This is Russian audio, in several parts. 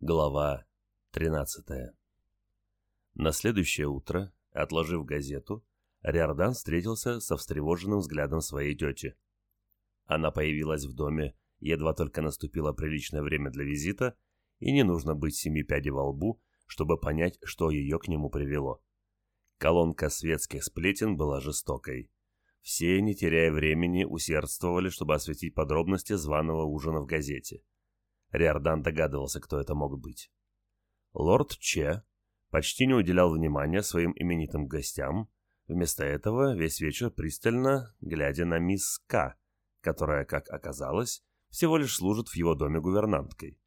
Глава 13 На следующее утро, отложив газету, Риордан встретился со встревоженным взглядом своей тети. Она появилась в доме, едва только наступило приличное время для визита, и не нужно быть семи пядей во лбу, чтобы понять, что ее к нему привело. Колонка светских сплетен была жестокой. Все, не теряя времени, усердствовали, чтобы осветить подробности званого ужина в газете – Риордан догадывался, кто это мог быть. Лорд Че почти не уделял внимания своим именитым гостям, вместо этого весь вечер пристально глядя на мисс К, которая, как оказалось, всего лишь служит в его доме гувернанткой.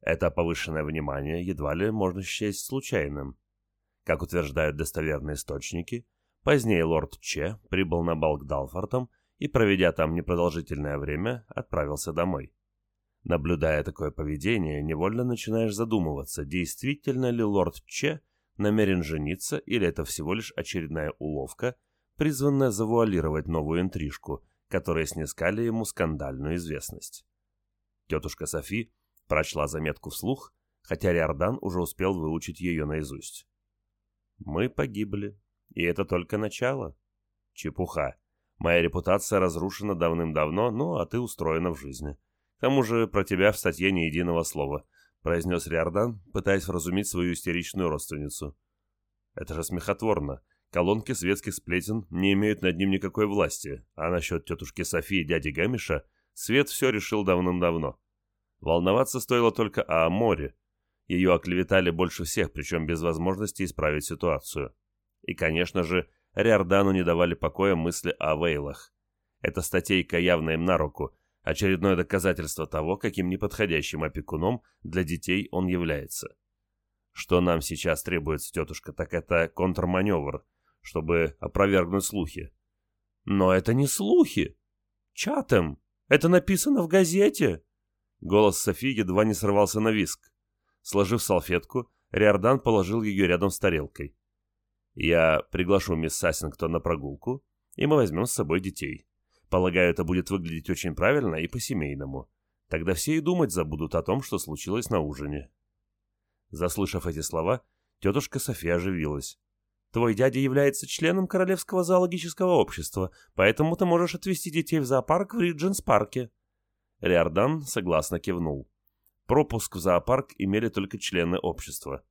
Это повышенное внимание едва ли можно счесть случайным. Как утверждают достоверные источники, позднее лорд Че прибыл на бал к Далфортам и, проведя там непродолжительное время, отправился домой. Наблюдая такое поведение, невольно начинаешь задумываться, действительно ли лорд Че намерен жениться или это всего лишь очередная уловка, призванная завуалировать новую интрижку, которая снискали ему скандальную известность. Тетушка Софи прочла заметку вслух, хотя Риордан уже успел выучить ее наизусть. «Мы погибли, и это только начало. Чепуха. Моя репутация разрушена давным-давно, ну а ты устроена в жизни. К тому же про тебя в статье ни единого слова», — произнес Риордан, пытаясь вразумить свою истеричную родственницу. «Это же смехотворно. Колонки светских сплетен не имеют над ним никакой власти, а насчет тетушки Софии и дяди Гамиша Свет все решил давным-давно. Волноваться стоило только о море. Ее оклеветали больше всех, причем без возможности исправить ситуацию. И, конечно же, Риордану не давали покоя мысли о Вейлах. Эта статейка явно им на руку — Очередное доказательство того, каким неподходящим опекуном для детей он является. Что нам сейчас требуется, тетушка, так это контрманевр, чтобы опровергнуть слухи. Но это не слухи. Чатем. Это написано в газете. Голос Софи едва не сорвался на виск. Сложив салфетку, Риордан положил ее рядом с тарелкой. «Я приглашу мисс Сассингтон на прогулку, и мы возьмем с собой детей. Полагаю, это будет выглядеть очень правильно и по-семейному. Тогда все и думать забудут о том, что случилось на ужине. Заслышав эти слова, тетушка София оживилась. «Твой дядя является членом Королевского зоологического общества, поэтому ты можешь отвезти детей в зоопарк в Ридженс-парке». Риордан согласно кивнул. Пропуск в зоопарк имели только члены общества.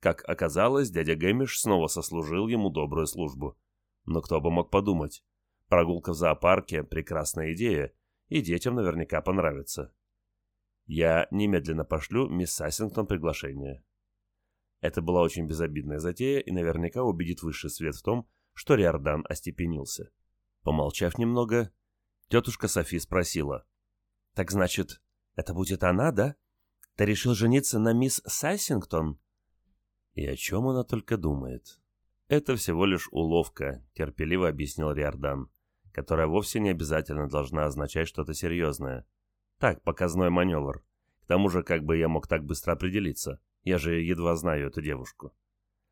Как оказалось, дядя Гэмиш снова сослужил ему добрую службу. Но кто бы мог подумать? Прогулка в зоопарке – прекрасная идея, и детям наверняка понравится. Я немедленно пошлю мисс Сассингтон приглашение. Это была очень безобидная затея и наверняка убедит высший свет в том, что Риордан остепенился. Помолчав немного, тетушка Софи спросила. «Так значит, это будет она, да? Ты решил жениться на мисс Сассингтон?» И о чем она только думает. «Это всего лишь уловка», — терпеливо объяснил Риордан которая вовсе не обязательно должна означать что-то серьезное. Так, показной маневр. К тому же, как бы я мог так быстро определиться? Я же едва знаю эту девушку.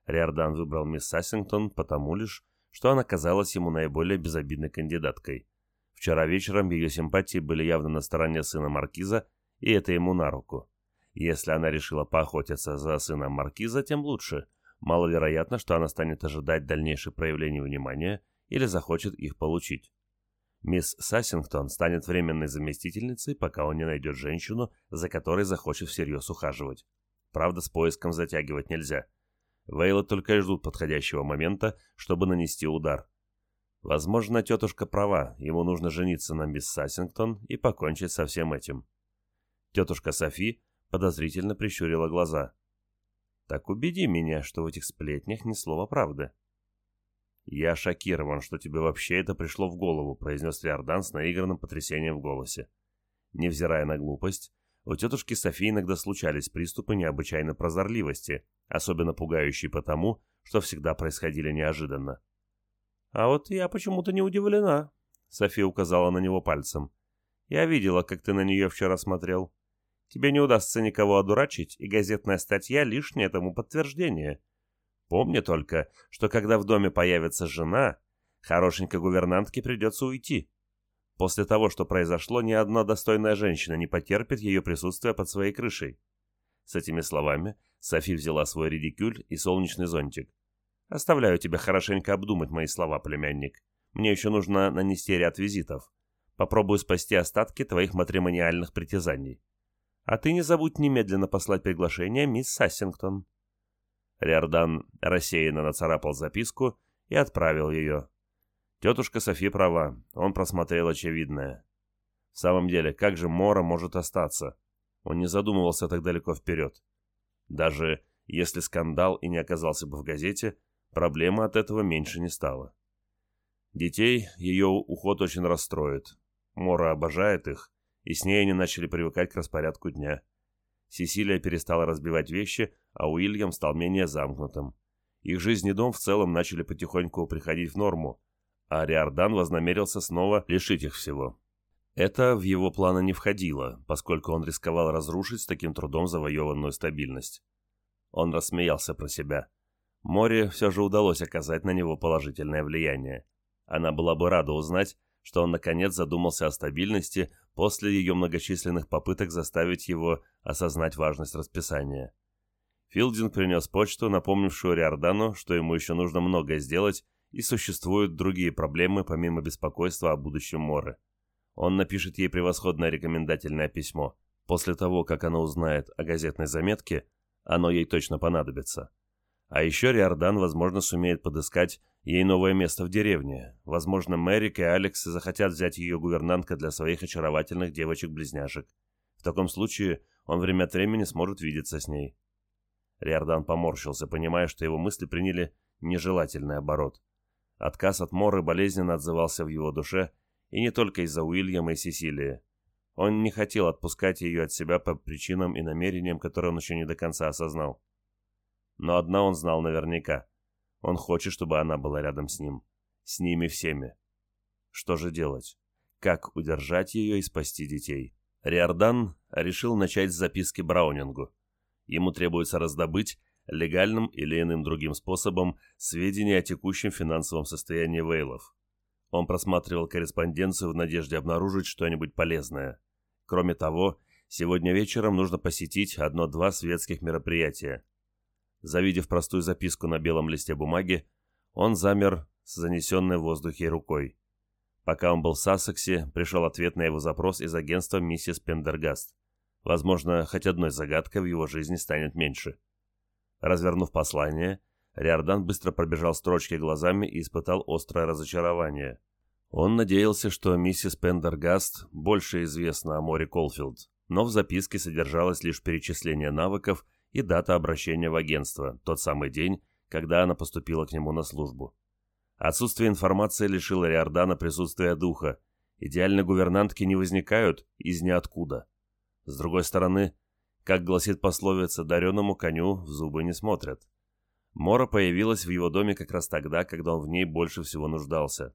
Риордан выбрал мисс Сассингтон потому лишь, что она казалась ему наиболее безобидной кандидаткой. Вчера вечером ее симпатии были явно на стороне сына Маркиза, и это ему на руку. Если она решила поохотиться за сыном Маркиза, тем лучше. Маловероятно, что она станет ожидать дальнейших проявлений внимания или захочет их получить. Мисс Сассингтон станет временной заместительницей, пока он не найдет женщину, за которой захочет всерьез ухаживать. Правда, с поиском затягивать нельзя. Вейла только и ждут подходящего момента, чтобы нанести удар. Возможно, тетушка права, ему нужно жениться на мисс Сассингтон и покончить со всем этим. Тетушка Софи подозрительно прищурила глаза. «Так убеди меня, что в этих сплетнях ни слова правды». «Я шокирован, что тебе вообще это пришло в голову», — произнес Риордан с наигранным потрясением в голосе. Невзирая на глупость, у тетушки Софии иногда случались приступы необычайной прозорливости, особенно пугающие потому, что всегда происходили неожиданно. «А вот я почему-то не удивлена», — София указала на него пальцем. «Я видела, как ты на нее вчера смотрел. Тебе не удастся никого одурачить, и газетная статья — лишнее тому подтверждение. Помни только, что когда в доме появится жена, хорошенькой гувернантке придется уйти. После того, что произошло, ни одна достойная женщина не потерпит ее присутствие под своей крышей. С этими словами Софи взяла свой редикюль и солнечный зонтик. «Оставляю тебя хорошенько обдумать мои слова, племянник. Мне еще нужно нанести ряд визитов. Попробую спасти остатки твоих матримониальных притязаний. А ты не забудь немедленно послать приглашение мисс Сассингтон». Риордан рассеянно нацарапал записку и отправил ее. Тетушка Софи права, он просмотрел очевидное. В самом деле, как же Мора может остаться? Он не задумывался так далеко вперед. Даже если скандал и не оказался бы в газете, проблема от этого меньше не стала. Детей ее уход очень расстроит. Мора обожает их, и с ней они начали привыкать к распорядку дня. Сесилия перестала разбивать вещи, а Уильям стал менее замкнутым. Их жизнь и дом в целом начали потихоньку приходить в норму, а Риордан вознамерился снова лишить их всего. Это в его планы не входило, поскольку он рисковал разрушить с таким трудом завоеванную стабильность. Он рассмеялся про себя. Море все же удалось оказать на него положительное влияние. Она была бы рада узнать, что он наконец задумался о стабильности после ее многочисленных попыток заставить его осознать важность расписания. Филдинг принес почту, напомнившую Риордану, что ему еще нужно многое сделать, и существуют другие проблемы, помимо беспокойства о будущем Моры. Он напишет ей превосходное рекомендательное письмо. После того, как она узнает о газетной заметке, оно ей точно понадобится. А еще Риордан, возможно, сумеет подыскать ей новое место в деревне. Возможно, Мэрик и Алекс захотят взять ее гувернантка для своих очаровательных девочек-близняшек. В таком случае он время от времени сможет видеться с ней. Риордан поморщился, понимая, что его мысли приняли нежелательный оборот. Отказ от Моры болезненно отзывался в его душе, и не только из-за Уильяма и Сесилии. Он не хотел отпускать ее от себя по причинам и намерениям, которые он еще не до конца осознал. Но одна он знал наверняка. Он хочет, чтобы она была рядом с ним. С ними всеми. Что же делать? Как удержать ее и спасти детей? Риордан решил начать с записки Браунингу. Ему требуется раздобыть, легальным или иным другим способом, сведения о текущем финансовом состоянии Вейлов. Он просматривал корреспонденцию в надежде обнаружить что-нибудь полезное. Кроме того, сегодня вечером нужно посетить одно-два светских мероприятия. Завидев простую записку на белом листе бумаги, он замер с занесенной в воздухе рукой. Пока он был в Сассексе, пришел ответ на его запрос из агентства миссис Пендергаст. Возможно, хоть одной загадкой в его жизни станет меньше. Развернув послание, Риордан быстро пробежал строчки глазами и испытал острое разочарование. Он надеялся, что миссис Пендергаст больше известна о море Колфилд, но в записке содержалось лишь перечисление навыков и дата обращения в агентство, тот самый день, когда она поступила к нему на службу. Отсутствие информации лишило Риордана присутствия духа. Идеальные гувернантки не возникают из ниоткуда. С другой стороны, как гласит пословица, дареному коню в зубы не смотрят. Мора появилась в его доме как раз тогда, когда он в ней больше всего нуждался.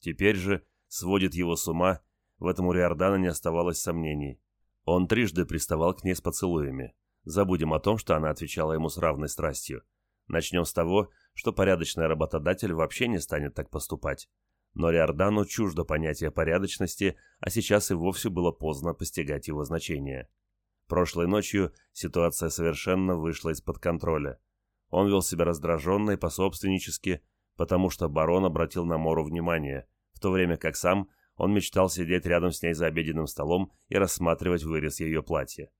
Теперь же сводит его с ума, в этом у Риордана не оставалось сомнений. Он трижды приставал к ней с поцелуями. Забудем о том, что она отвечала ему с равной страстью. Начнем с того, что порядочный работодатель вообще не станет так поступать. Но Риордану чуждо понятие порядочности, а сейчас и вовсе было поздно постигать его значение. Прошлой ночью ситуация совершенно вышла из-под контроля. Он вел себя раздраженно и пособственнически, потому что барон обратил на Мору внимание, в то время как сам он мечтал сидеть рядом с ней за обеденным столом и рассматривать вырез ее платья.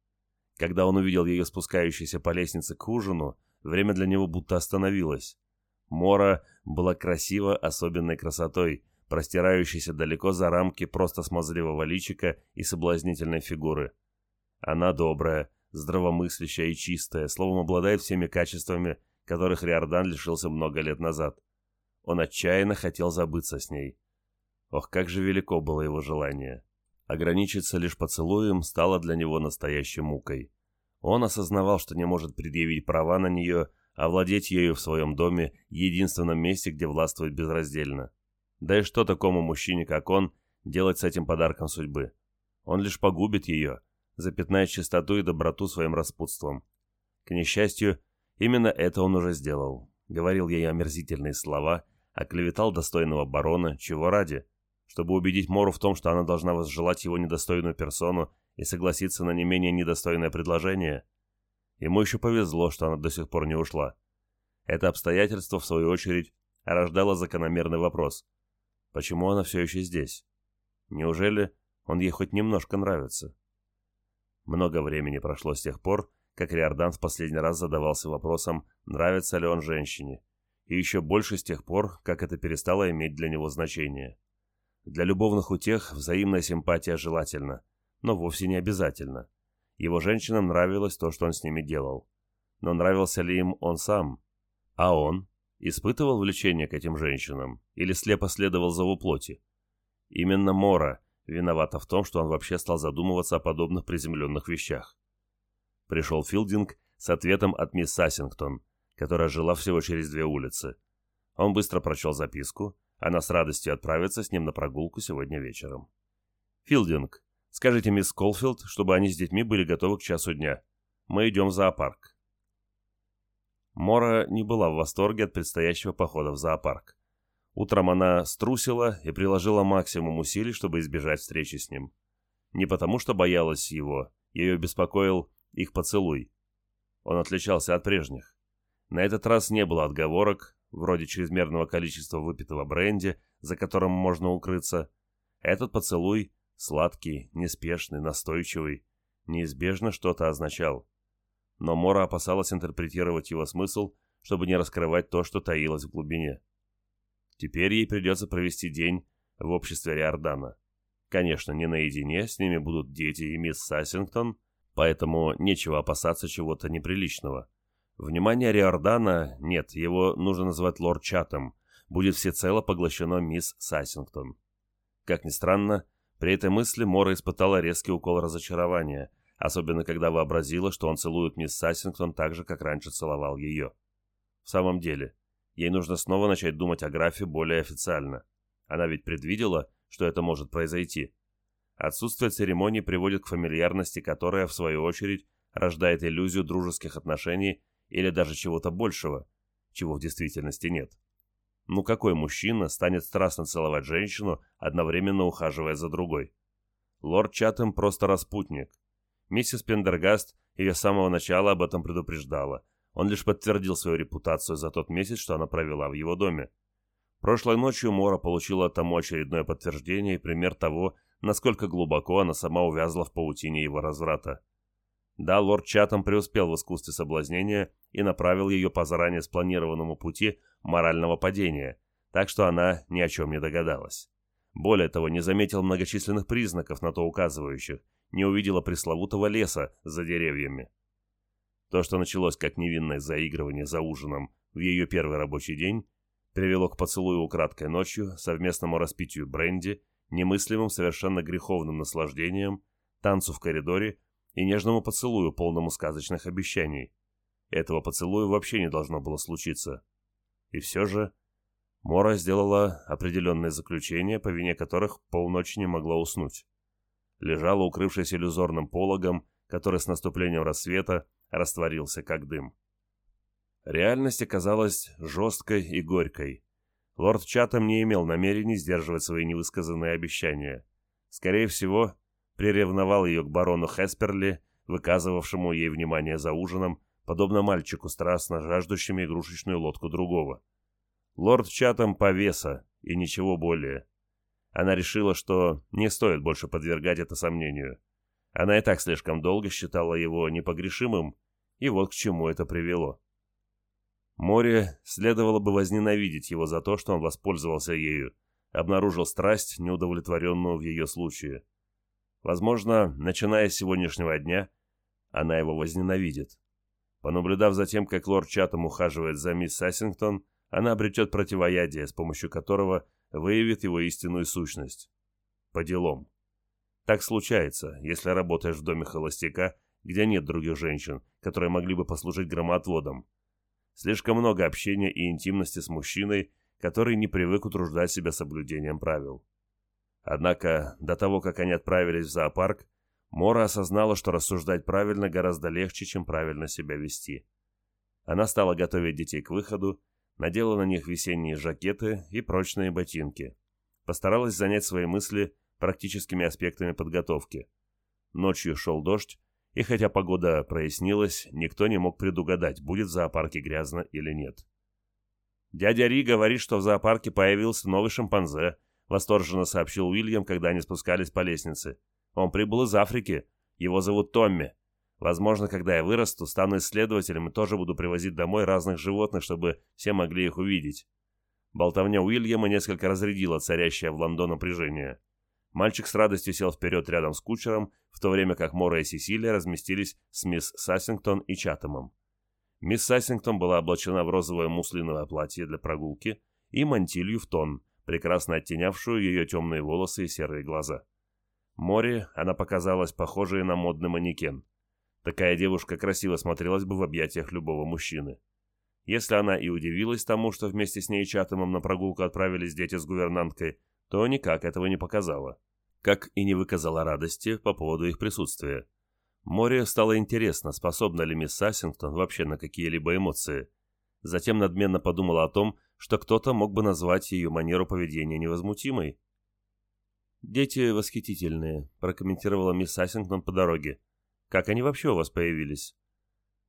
Когда он увидел ее спускающейся по лестнице к ужину, время для него будто остановилось. Мора была красива особенной красотой, простирающейся далеко за рамки просто смазливого личика и соблазнительной фигуры. Она добрая, здравомыслящая и чистая, словом, обладает всеми качествами, которых Риордан лишился много лет назад. Он отчаянно хотел забыться с ней. Ох, как же велико было его желание. Ограничиться лишь поцелуем стало для него настоящей мукой. Он осознавал, что не может предъявить права на нее, овладеть ею в своем доме, единственном месте, где властвует безраздельно. Да и что такому мужчине, как он, делать с этим подарком судьбы? Он лишь погубит ее, запятнает чистоту и доброту своим распутством. К несчастью, именно это он уже сделал. Говорил ей омерзительные слова, оклеветал достойного барона, чего ради? Чтобы убедить Мору в том, что она должна возжелать его недостойную персону и согласиться на не менее недостойное предложение? Ему еще повезло, что она до сих пор не ушла. Это обстоятельство, в свою очередь, рождало закономерный вопрос. Почему она все еще здесь? Неужели он ей хоть немножко нравится? Много времени прошло с тех пор, как Риордан в последний раз задавался вопросом, нравится ли он женщине, и еще больше с тех пор, как это перестало иметь для него значение. Для любовных утех взаимная симпатия желательна, но вовсе не обязательно. Его женщинам нравилось то, что он с ними делал. Но нравился ли им он сам? А он? Испытывал влечение к этим женщинам? Или слепо следовал за плоти? Именно Мора виновата в том, что он вообще стал задумываться о подобных приземленных вещах. Пришел Филдинг с ответом от мисс Сассингтон, которая жила всего через две улицы. Он быстро прочел записку, она с радостью отправится с ним на прогулку сегодня вечером. «Филдинг, скажите мисс Колфилд, чтобы они с детьми были готовы к часу дня. Мы идем в зоопарк». Мора не была в восторге от предстоящего похода в зоопарк. Утром она струсила и приложила максимум усилий, чтобы избежать встречи с ним. Не потому, что боялась его, ее беспокоил их поцелуй. Он отличался от прежних. На этот раз не было отговорок, вроде чрезмерного количества выпитого бренди, за которым можно укрыться. Этот поцелуй, сладкий, неспешный, настойчивый, неизбежно что-то означал. Но Мора опасалась интерпретировать его смысл, чтобы не раскрывать то, что таилось в глубине. Теперь ей придется провести день в обществе Риордана. Конечно, не наедине, с ними будут дети и мисс Сассингтон, поэтому нечего опасаться чего-то неприличного. Внимание Риордана, нет, его нужно называть лорд Чатом, будет всецело поглощено мисс Сассингтон. Как ни странно, при этой мысли Мора испытала резкий укол разочарования, особенно когда вообразила, что он целует мисс Сассингтон так же, как раньше целовал ее. В самом деле, ей нужно снова начать думать о графе более официально. Она ведь предвидела, что это может произойти. Отсутствие церемонии приводит к фамильярности, которая, в свою очередь, рождает иллюзию дружеских отношений или даже чего-то большего, чего в действительности нет. Ну какой мужчина станет страстно целовать женщину, одновременно ухаживая за другой? Лорд Чатем просто распутник. Миссис Пендергаст ее с самого начала об этом предупреждала. Он лишь подтвердил свою репутацию за тот месяц, что она провела в его доме. Прошлой ночью Мора получила тому очередное подтверждение и пример того, насколько глубоко она сама увязла в паутине его разврата. Да, лорд Чатам преуспел в искусстве соблазнения и направил ее по заранее спланированному пути морального падения, так что она ни о чем не догадалась. Более того, не заметил многочисленных признаков на то указывающих, не увидела пресловутого леса за деревьями. То, что началось как невинное заигрывание за ужином в ее первый рабочий день, привело к поцелую украдкой ночью, совместному распитию бренди, немыслимым совершенно греховным наслаждением, танцу в коридоре и нежному поцелую, полному сказочных обещаний. Этого поцелуя вообще не должно было случиться. И все же Мора сделала определенные заключения, по вине которых полночи не могла уснуть. Лежала, укрывшись иллюзорным пологом, который с наступлением рассвета растворился как дым. Реальность оказалась жесткой и горькой. Лорд Чатам не имел намерений сдерживать свои невысказанные обещания. Скорее всего, приревновал ее к барону Хесперли, выказывавшему ей внимание за ужином, подобно мальчику, страстно жаждущему игрушечную лодку другого. Лорд Чатам повеса и ничего более. Она решила, что не стоит больше подвергать это сомнению. Она и так слишком долго считала его непогрешимым, и вот к чему это привело. Море следовало бы возненавидеть его за то, что он воспользовался ею, обнаружил страсть, неудовлетворенную в ее случае. Возможно, начиная с сегодняшнего дня, она его возненавидит. Понаблюдав за тем, как лорд Чатом ухаживает за мисс Сассингтон, она обретет противоядие, с помощью которого выявит его истинную сущность. По делам. Так случается, если работаешь в доме холостяка, где нет других женщин, которые могли бы послужить громоотводом. Слишком много общения и интимности с мужчиной, который не привык утруждать себя соблюдением правил. Однако, до того, как они отправились в зоопарк, Мора осознала, что рассуждать правильно гораздо легче, чем правильно себя вести. Она стала готовить детей к выходу, надела на них весенние жакеты и прочные ботинки. Постаралась занять свои мысли практическими аспектами подготовки. Ночью шел дождь, И хотя погода прояснилась, никто не мог предугадать, будет в зоопарке грязно или нет. «Дядя Ри говорит, что в зоопарке появился новый шимпанзе», — восторженно сообщил Уильям, когда они спускались по лестнице. «Он прибыл из Африки. Его зовут Томми. Возможно, когда я вырасту, стану исследователем и тоже буду привозить домой разных животных, чтобы все могли их увидеть». Болтовня Уильяма несколько разрядила царящее в Лондон напряжение. Мальчик с радостью сел вперед рядом с кучером, в то время как Мора и Сесилия разместились с мисс Сассингтон и Чатамом. Мисс Сассингтон была облачена в розовое муслиновое платье для прогулки и мантилью в тон, прекрасно оттенявшую ее темные волосы и серые глаза. Море она показалась похожей на модный манекен. Такая девушка красиво смотрелась бы в объятиях любого мужчины. Если она и удивилась тому, что вместе с ней и Чатамом на прогулку отправились дети с гувернанткой, то никак этого не показала. Как и не выказала радости по поводу их присутствия. Море стало интересно, способна ли мисс Сассингтон вообще на какие-либо эмоции. Затем надменно подумала о том, что кто-то мог бы назвать ее манеру поведения невозмутимой. «Дети восхитительные», – прокомментировала мисс Сассингтон по дороге. «Как они вообще у вас появились?»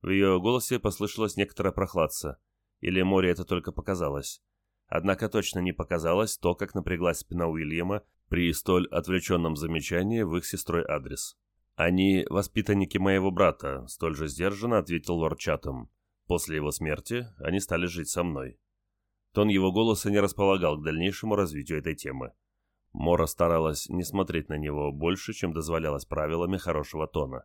В ее голосе послышалось некоторое прохладца. Или море это только показалось. Однако точно не показалось то, как напряглась спина Уильяма при столь отвлеченном замечании в их сестрой адрес. «Они воспитанники моего брата», — столь же сдержанно ответил лорд Чатам. «После его смерти они стали жить со мной». Тон его голоса не располагал к дальнейшему развитию этой темы. Мора старалась не смотреть на него больше, чем дозволялось правилами хорошего тона.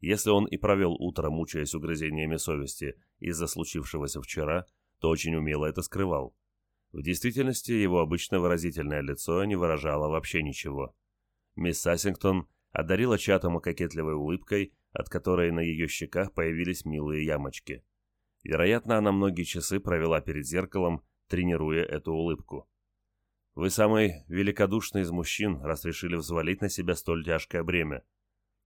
Если он и провел утро, мучаясь угрызениями совести из-за случившегося вчера, то очень умело это скрывал. В действительности его обычно выразительное лицо не выражало вообще ничего. Мисс Сассингтон одарила Чатама кокетливой улыбкой, от которой на ее щеках появились милые ямочки. Вероятно, она многие часы провела перед зеркалом, тренируя эту улыбку. «Вы самый великодушный из мужчин, раз решили взвалить на себя столь тяжкое бремя.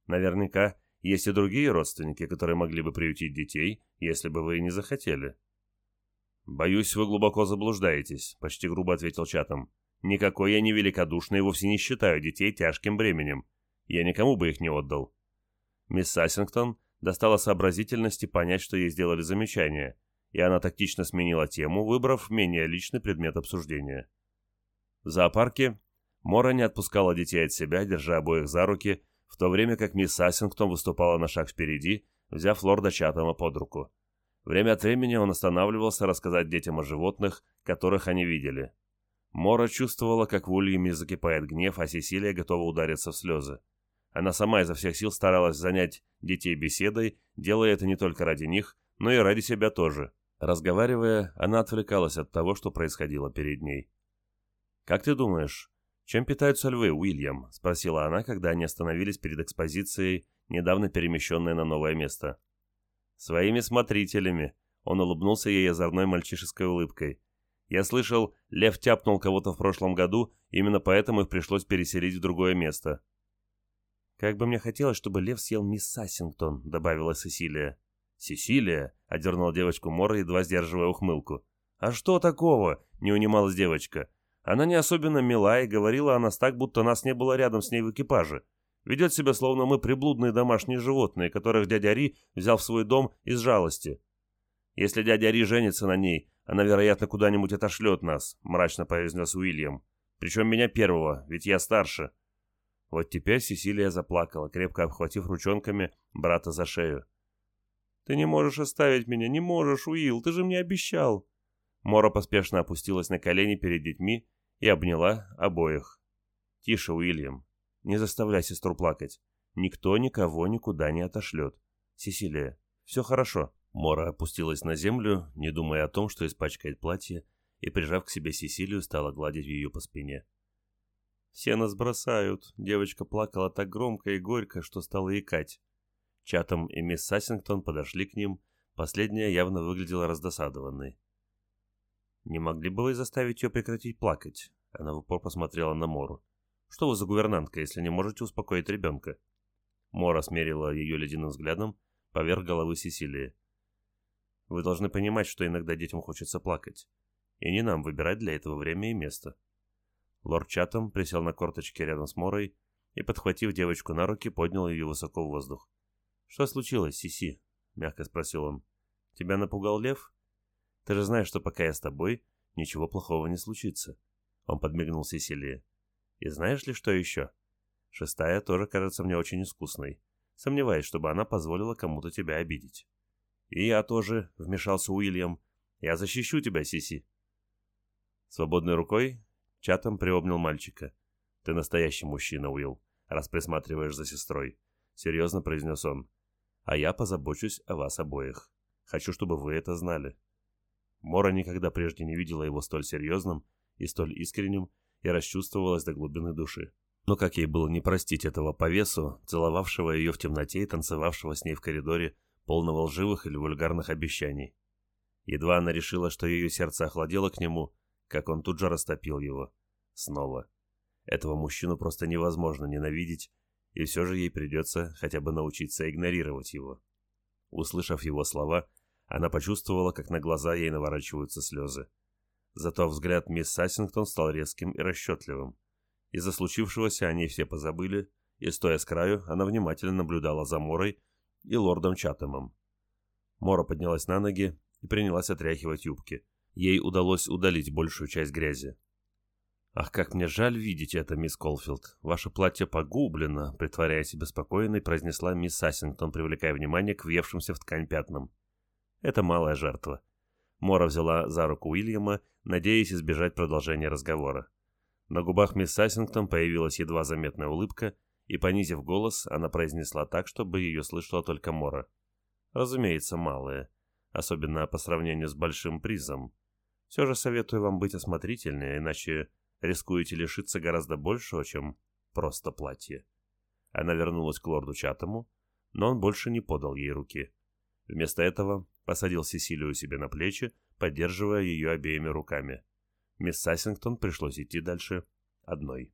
Наверняка есть и другие родственники, которые могли бы приютить детей, если бы вы не захотели». «Боюсь, вы глубоко заблуждаетесь», — почти грубо ответил Чатам. «Никакой я не великодушный и вовсе не считаю детей тяжким бременем. Я никому бы их не отдал». Мисс Сассингтон достала сообразительности понять, что ей сделали замечание, и она тактично сменила тему, выбрав менее личный предмет обсуждения. В зоопарке Мора не отпускала детей от себя, держа обоих за руки, в то время как мисс Сассингтон выступала на шаг впереди, взяв лорда Чатама под руку. Время от времени он останавливался рассказать детям о животных, которых они видели. Мора чувствовала, как в Ульяме закипает гнев, а Сесилия готова удариться в слезы. Она сама изо всех сил старалась занять детей беседой, делая это не только ради них, но и ради себя тоже. Разговаривая, она отвлекалась от того, что происходило перед ней. «Как ты думаешь, чем питаются львы, Уильям?» – спросила она, когда они остановились перед экспозицией, недавно перемещенной на новое место. «Своими смотрителями», — он улыбнулся ей озорной мальчишеской улыбкой. «Я слышал, лев тяпнул кого-то в прошлом году, именно поэтому их пришлось переселить в другое место». «Как бы мне хотелось, чтобы лев съел мисс Сассингтон», — добавила Сесилия. «Сесилия?» — одернула девочку Мора, едва сдерживая ухмылку. «А что такого?» — не унималась девочка. Она не особенно мила и говорила о нас так, будто нас не было рядом с ней в экипаже. Ведет себя, словно мы приблудные домашние животные, которых дядя Ри взял в свой дом из жалости. Если дядя Ри женится на ней, она, вероятно, куда-нибудь отошлет нас», — мрачно произнес Уильям. «Причем меня первого, ведь я старше». Вот теперь Сесилия заплакала, крепко обхватив ручонками брата за шею. «Ты не можешь оставить меня, не можешь, Уилл, ты же мне обещал!» Мора поспешно опустилась на колени перед детьми и обняла обоих. «Тише, Уильям, не заставляй сестру плакать. Никто никого никуда не отошлет. Сесилия, все хорошо». Мора опустилась на землю, не думая о том, что испачкает платье, и, прижав к себе Сесилию, стала гладить ее по спине. «Все нас бросают», — девочка плакала так громко и горько, что стала икать. Чатом и мисс Сассингтон подошли к ним, последняя явно выглядела раздосадованной. «Не могли бы вы заставить ее прекратить плакать?» Она в упор посмотрела на Мору. Что вы за гувернантка, если не можете успокоить ребенка?» Мора смерила ее ледяным взглядом поверх головы Сесилии. «Вы должны понимать, что иногда детям хочется плакать. И не нам выбирать для этого время и место». Лорд Чатам присел на корточки рядом с Морой и, подхватив девочку на руки, поднял ее высоко в воздух. «Что случилось, Сиси?» — мягко спросил он. «Тебя напугал лев? Ты же знаешь, что пока я с тобой, ничего плохого не случится». Он подмигнул Сесилии. «И знаешь ли, что еще? Шестая тоже кажется мне очень искусной. Сомневаюсь, чтобы она позволила кому-то тебя обидеть». «И я тоже», — вмешался Уильям. «Я защищу тебя, Сиси». Свободной рукой Чатом приобнял мальчика. «Ты настоящий мужчина, Уилл, раз присматриваешь за сестрой», — серьезно произнес он. «А я позабочусь о вас обоих. Хочу, чтобы вы это знали». Мора никогда прежде не видела его столь серьезным и столь искренним и расчувствовалась до глубины души. Но как ей было не простить этого по весу, целовавшего ее в темноте и танцевавшего с ней в коридоре, полного лживых или вульгарных обещаний. Едва она решила, что ее сердце охладело к нему, как он тут же растопил его. Снова. Этого мужчину просто невозможно ненавидеть, и все же ей придется хотя бы научиться игнорировать его. Услышав его слова, она почувствовала, как на глаза ей наворачиваются слезы. Зато взгляд мисс Сассингтон стал резким и расчетливым. Из-за случившегося они все позабыли, и, стоя с краю, она внимательно наблюдала за Морой и лордом Чатемом. Мора поднялась на ноги и принялась отряхивать юбки. Ей удалось удалить большую часть грязи. «Ах, как мне жаль видеть это, мисс Колфилд. Ваше платье погублено», — притворяясь беспокойной, произнесла мисс Сассингтон, привлекая внимание к въевшимся в ткань пятнам. «Это малая жертва». Мора взяла за руку Уильяма, надеясь избежать продолжения разговора. На губах мисс Сассингтон появилась едва заметная улыбка, и, понизив голос, она произнесла так, чтобы ее слышала только Мора. «Разумеется, малая, особенно по сравнению с большим призом. Все же советую вам быть осмотрительнее, иначе рискуете лишиться гораздо большего, чем просто платье. Она вернулась к лорду Чатому, но он больше не подал ей руки. Вместо этого посадил Сесилию себе на плечи, поддерживая ее обеими руками. Мисс Сассингтон пришлось идти дальше одной.